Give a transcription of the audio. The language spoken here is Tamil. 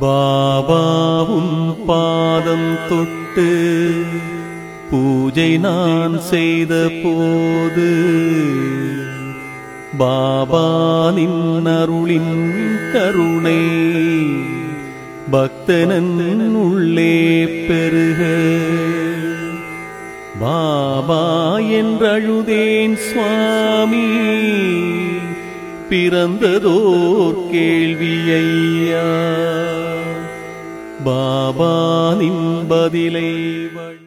பாபாவும் பாதம் தொட்டு பூஜை நான் செய்த போது பாபா நின் அருளின் கருணை பக்தனன் உள்ளே பெருக. பாபா என்றழுதேன் சுவாமி பிறந்ததோர் கேள்வியையா? ஐயா பாபா நின் பதிலை வழி